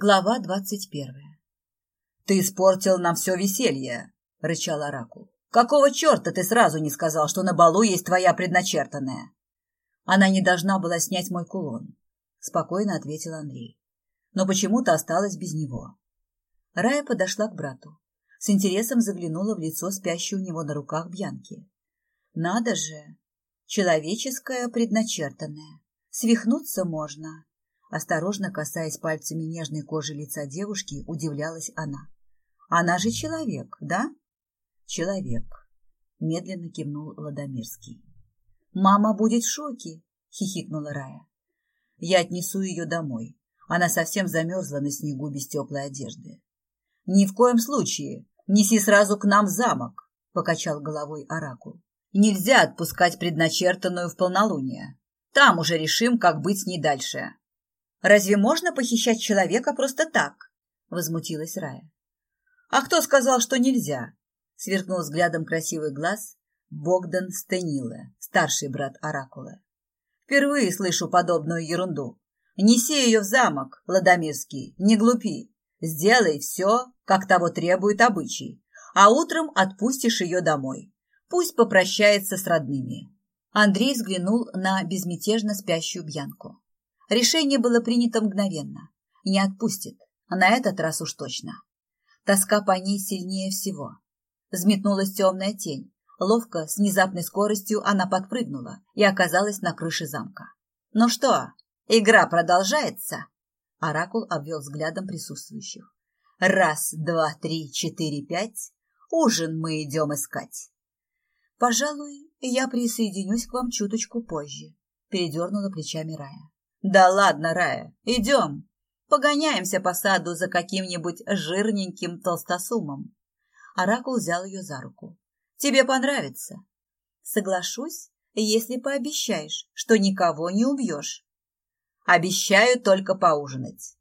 Глава двадцать первая. «Ты испортил нам все веселье!» — рычал Оракул. «Какого черта ты сразу не сказал, что на балу есть твоя предначертанная?» «Она не должна была снять мой кулон», — спокойно ответил Андрей. «Но почему-то осталась без него». Рая подошла к брату. С интересом заглянула в лицо спящей у него на руках Бьянки. «Надо же! Человеческое предначертанное. Свихнуться можно, Осторожно касаясь пальцами нежной кожи лица девушки, удивлялась она. «Она же человек, да?» «Человек», — медленно кивнул Ладомирский. «Мама будет в шоке», — хихикнула Рая. «Я отнесу ее домой. Она совсем замерзла на снегу без теплой одежды». «Ни в коем случае. Неси сразу к нам в замок», — покачал головой Оракул. «Нельзя отпускать предначертанную в полнолуние. Там уже решим, как быть с ней дальше». Разве можно похищать человека просто так? Возмутилась Рая. А кто сказал, что нельзя? Сверкнул взглядом красивый глаз Богдан Стениле, старший брат Оракула. Впервые слышу подобную ерунду. Неси ее в замок, Ладомирский, не глупи. Сделай все, как того требует обычай, а утром отпустишь ее домой. Пусть попрощается с родными. Андрей взглянул на безмятежно спящую Бьянку. Решение было принято мгновенно. Не отпустит, на этот раз уж точно. Тоска по ней сильнее всего. Взметнулась темная тень. Ловко, с внезапной скоростью она подпрыгнула и оказалась на крыше замка. «Ну что, игра продолжается?» Оракул обвел взглядом присутствующих. «Раз, два, три, четыре, пять. Ужин мы идем искать». «Пожалуй, я присоединюсь к вам чуточку позже», — передернула плечами Рая. Да ладно, Рая, идем. Погоняемся по саду за каким-нибудь жирненьким толстосумом. Оракул взял ее за руку. Тебе понравится. Соглашусь, если пообещаешь, что никого не убьешь. Обещаю только поужинать.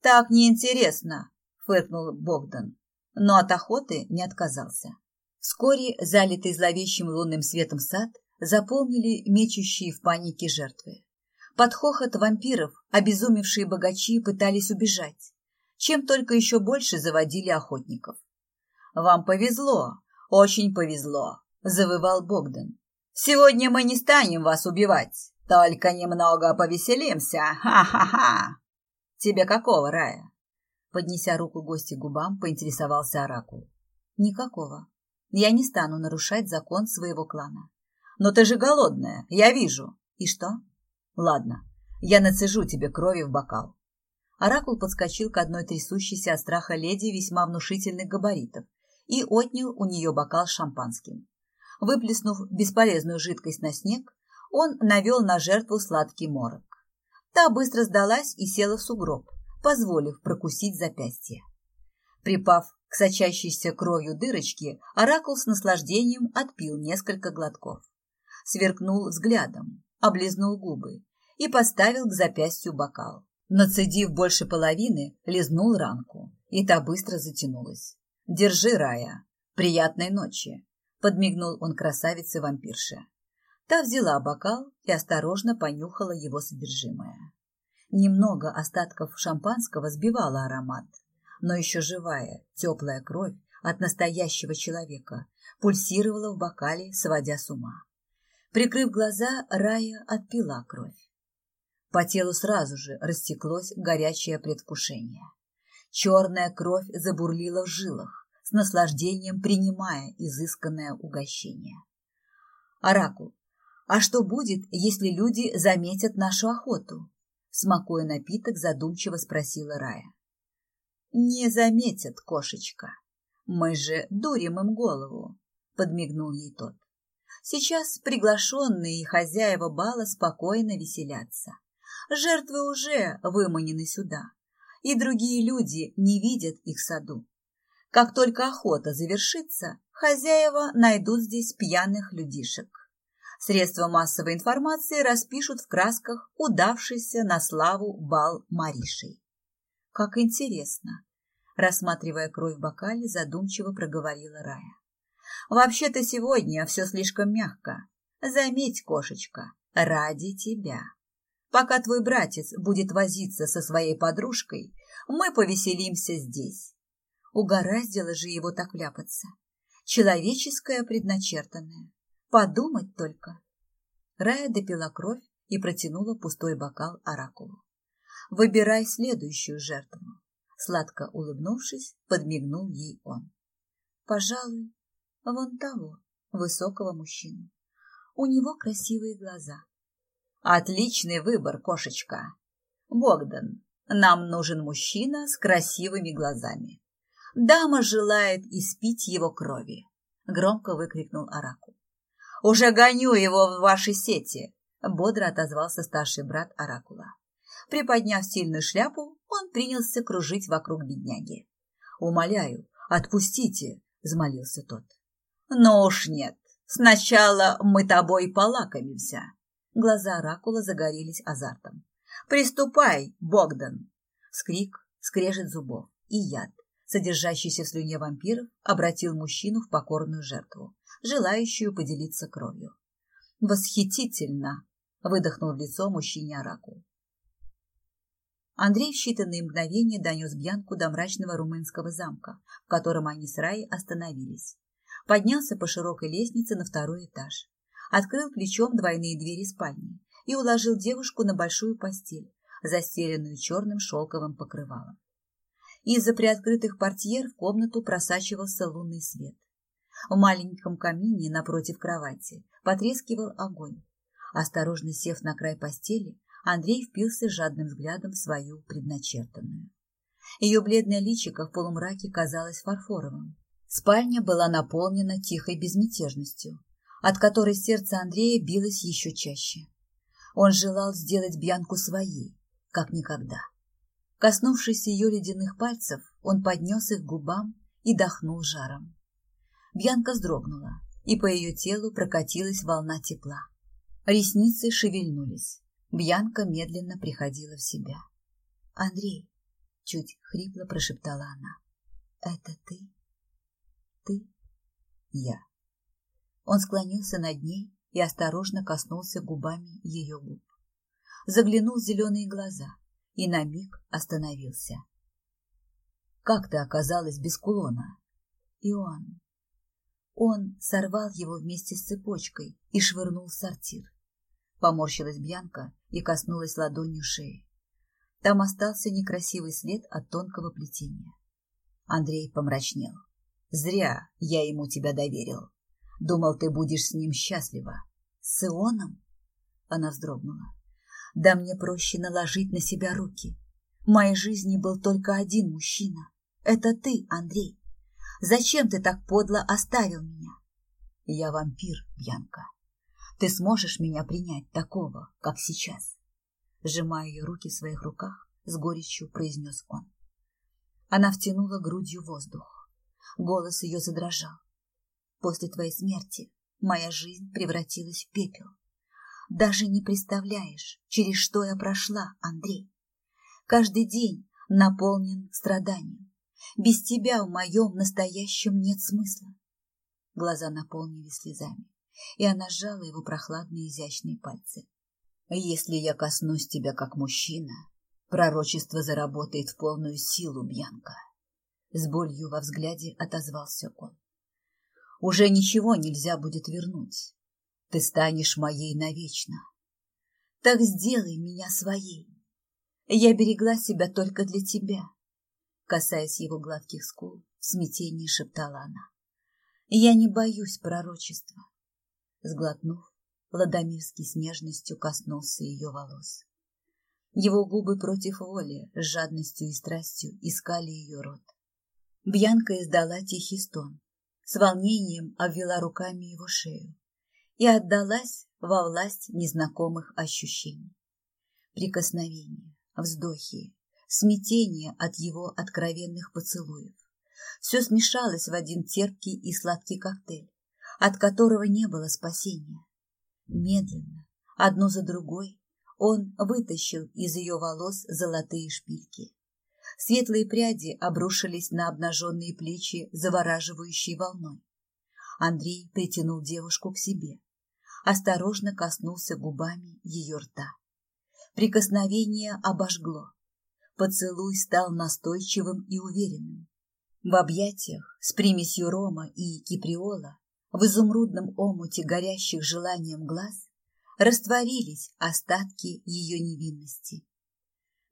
Так неинтересно, фыркнул Богдан, но от охоты не отказался. Вскоре залитый зловещим лунным светом сад заполнили мечущие в панике жертвы. Под хохот вампиров обезумевшие богачи пытались убежать, чем только еще больше заводили охотников. «Вам повезло, очень повезло», — завывал Богдан. «Сегодня мы не станем вас убивать, только немного повеселимся, ха-ха-ха!» «Тебе какого, Рая?» Поднеся руку гости губам, поинтересовался Оракул. «Никакого. Я не стану нарушать закон своего клана». «Но ты же голодная, я вижу. И что?» Ладно, я нацежу тебе крови в бокал. Оракул подскочил к одной трясущейся от страха леди весьма внушительных габаритов и отнял у нее бокал с шампанским. Выплеснув бесполезную жидкость на снег, он навел на жертву сладкий морок. Та быстро сдалась и села в сугроб, позволив прокусить запястье. Припав к сочащейся кровью дырочке, оракул с наслаждением отпил несколько глотков. Сверкнул взглядом, облизнул губы и поставил к запястью бокал. Нацедив больше половины, лизнул ранку, и та быстро затянулась. «Держи, Рая! Приятной ночи!» — подмигнул он красавице-вампирше. Та взяла бокал и осторожно понюхала его содержимое. Немного остатков шампанского сбивала аромат, но еще живая, теплая кровь от настоящего человека пульсировала в бокале, сводя с ума. Прикрыв глаза, Рая отпила кровь. По телу сразу же растеклось горячее предвкушение. Черная кровь забурлила в жилах, с наслаждением принимая изысканное угощение. «Оракул, а что будет, если люди заметят нашу охоту?» Смакуя напиток, задумчиво спросила Рая. «Не заметят, кошечка. Мы же дурим им голову», — подмигнул ей тот. Сейчас приглашенные и хозяева бала спокойно веселятся. Жертвы уже выманены сюда, и другие люди не видят их саду. Как только охота завершится, хозяева найдут здесь пьяных людишек. Средства массовой информации распишут в красках удавшийся на славу бал Маришей. Как интересно! Рассматривая кровь в бокале, задумчиво проговорила Рая. Вообще-то сегодня все слишком мягко. Заметь, кошечка, ради тебя. Пока твой братец будет возиться со своей подружкой, мы повеселимся здесь. Угораздило же его так вляпаться. Человеческое предначертанное. Подумать только. Рая допила кровь и протянула пустой бокал оракулу. Выбирай следующую жертву. Сладко улыбнувшись, подмигнул ей он. Пожалуй, вон того, высокого мужчину. У него красивые глаза. Отличный выбор, кошечка. Богдан, нам нужен мужчина с красивыми глазами. Дама желает испить его крови, громко выкрикнул Оракул. Уже гоню его в ваши сети, бодро отозвался старший брат Оракула. Приподняв сильную шляпу, он принялся кружить вокруг бедняги. «Умоляю, отпустите!» — взмолился тот. «Ну уж нет, сначала мы тобой полакомимся!» Глаза Оракула загорелись азартом. «Приступай, Богдан!» Скрик, скрежет зубов и яд, содержащийся в слюне вампиров, обратил мужчину в покорную жертву, желающую поделиться кровью. «Восхитительно!» — выдохнул в лицо мужчине Оракул. Андрей в считанные мгновения донес Бьянку до мрачного румынского замка, в котором они с Раей остановились. Поднялся по широкой лестнице на второй этаж. Открыл плечом двойные двери спальни и уложил девушку на большую постель, застеленную черным шелковым покрывалом. Из-за приоткрытых портьер в комнату просачивался лунный свет. В маленьком камине напротив кровати потрескивал огонь. Осторожно сев на край постели, Андрей впился жадным взглядом в свою предначертанную. Ее бледное личико в полумраке казалось фарфоровым. Спальня была наполнена тихой безмятежностью, от которой сердце Андрея билось еще чаще. Он желал сделать Бьянку своей, как никогда. Коснувшись ее ледяных пальцев, он поднес их к губам и дохнул жаром. Бьянка вздрогнула, и по ее телу прокатилась волна тепла. Ресницы шевельнулись. Бьянка медленно приходила в себя. «Андрей», — чуть хрипло прошептала она, — «это ты? Ты?» «Я». Он склонился над ней и осторожно коснулся губами ее губ. Заглянул в зеленые глаза и на миг остановился. «Как ты оказалась без кулона?» «И он...» Он сорвал его вместе с цепочкой и швырнул в сортир. Поморщилась Бьянка и коснулась ладонью шеи. Там остался некрасивый след от тонкого плетения. Андрей помрачнел. «Зря я ему тебя доверил. Думал, ты будешь с ним счастлива. С Ионом?» Она вздрогнула. «Да мне проще наложить на себя руки. В моей жизни был только один мужчина. Это ты, Андрей. Зачем ты так подло оставил меня?» «Я вампир, Бьянка. Ты сможешь меня принять такого, как сейчас? Сжимая ее руки в своих руках, с горечью произнес он. Она втянула грудью воздух. Голос ее задрожал. После твоей смерти моя жизнь превратилась в пепел. Даже не представляешь, через что я прошла, Андрей. Каждый день наполнен страданием. Без тебя в моем настоящем нет смысла. Глаза наполнились слезами и она сжала его прохладные изящные пальцы. «Если я коснусь тебя как мужчина, пророчество заработает в полную силу, Бьянка!» С болью во взгляде отозвался он. «Уже ничего нельзя будет вернуть. Ты станешь моей навечно. Так сделай меня своей. Я берегла себя только для тебя». Касаясь его гладких скул, в смятении шептала она. «Я не боюсь пророчества. Сглотнув, Ладомирский с нежностью коснулся ее волос. Его губы против воли, с жадностью и страстью искали ее рот. Бьянка издала тихий стон, с волнением обвела руками его шею и отдалась во власть незнакомых ощущений. Прикосновения, вздохи, смятение от его откровенных поцелуев. Все смешалось в один терпкий и сладкий коктейль, от которого не было спасения. Медленно, одну за другой, он вытащил из ее волос золотые шпильки. Светлые пряди обрушились на обнаженные плечи завораживающей волной. Андрей притянул девушку к себе, осторожно коснулся губами ее рта. Прикосновение обожгло. Поцелуй стал настойчивым и уверенным. В объятиях с примесью рома и киприола, в изумрудном омуте горящих желанием глаз, растворились остатки ее невинности.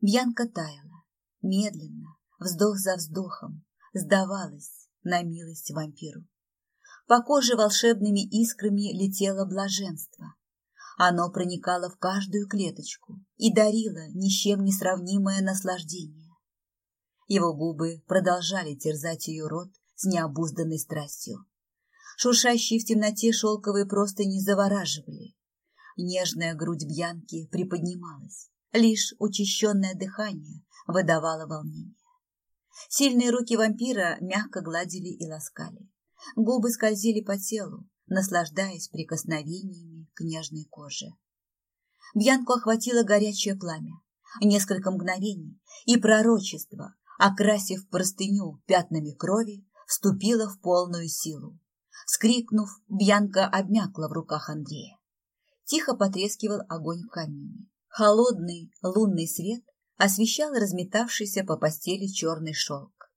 Бьянка таяла, медленно, вздох за вздохом, сдавалась на милость вампиру. По коже волшебными искрами летело блаженство. Оно проникало в каждую клеточку и дарило ни с чем не сравнимое наслаждение. Его губы продолжали терзать ее рот с необузданной страстью. Шуршащие в темноте шелковые простыни завораживали. Нежная грудь Бьянки приподнималась. Лишь учащенное дыхание выдавало волнение. Сильные руки вампира мягко гладили и ласкали. Губы скользили по телу, наслаждаясь прикосновениями к нежной коже. Бьянку охватило горячее пламя. Несколько мгновений, и пророчество, окрасив простыню пятнами крови, вступило в полную силу. Скрикнув, Бьянка обмякла в руках Андрея. Тихо потрескивал огонь в камине. Холодный лунный свет освещал разметавшийся по постели черный шелк.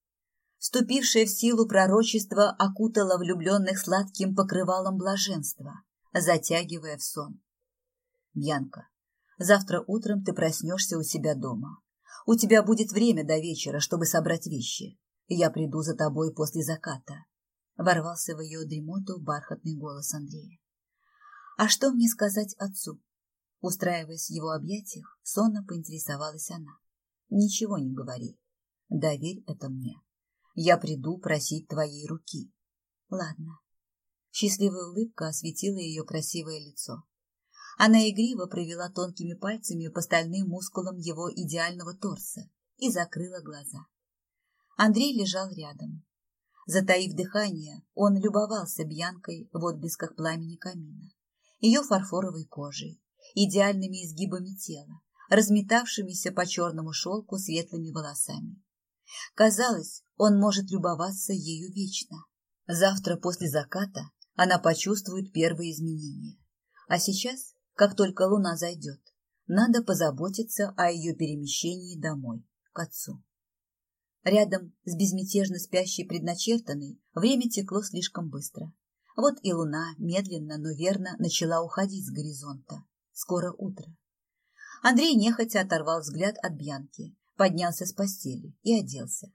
Вступившее в силу пророчество окутало влюбленных сладким покрывалом блаженства, затягивая в сон. Бьянка, завтра утром ты проснешься у себя дома. У тебя будет время до вечера, чтобы собрать вещи. Я приду за тобой после заката. Ворвался в ее дремоту бархатный голос Андрея. А что мне сказать отцу? Устраиваясь в его объятиях, сонно поинтересовалась она. Ничего не говори. Доверь это мне. Я приду просить твоей руки. Ладно. Счастливая улыбка осветила ее красивое лицо. Она игриво провела тонкими пальцами по стальным мускулам его идеального торса и закрыла глаза. Андрей лежал рядом. Затаив дыхание, он любовался Бьянкой в отблесках пламени камина, ее фарфоровой кожей, идеальными изгибами тела, разметавшимися по черному шелку светлыми волосами. Казалось, он может любоваться ею вечно. Завтра после заката она почувствует первые изменения. А сейчас как только луна зайдет, надо позаботиться о ее перемещении домой, к отцу. Рядом с безмятежно спящей предначертанной время текло слишком быстро. Вот и луна медленно, но верно начала уходить с горизонта. Скоро утро. Андрей нехотя оторвал взгляд от Бьянки, поднялся с постели и оделся.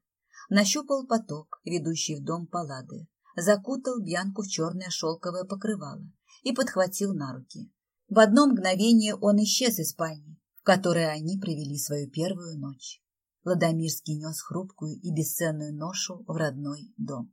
Нащупал поток, ведущий в дом Паллады, закутал Бьянку в черное шелковое покрывало и подхватил на руки. В одно мгновение он исчез из спальни, в которой они провели свою первую ночь. Ладомирский нес хрупкую и бесценную ношу в родной дом.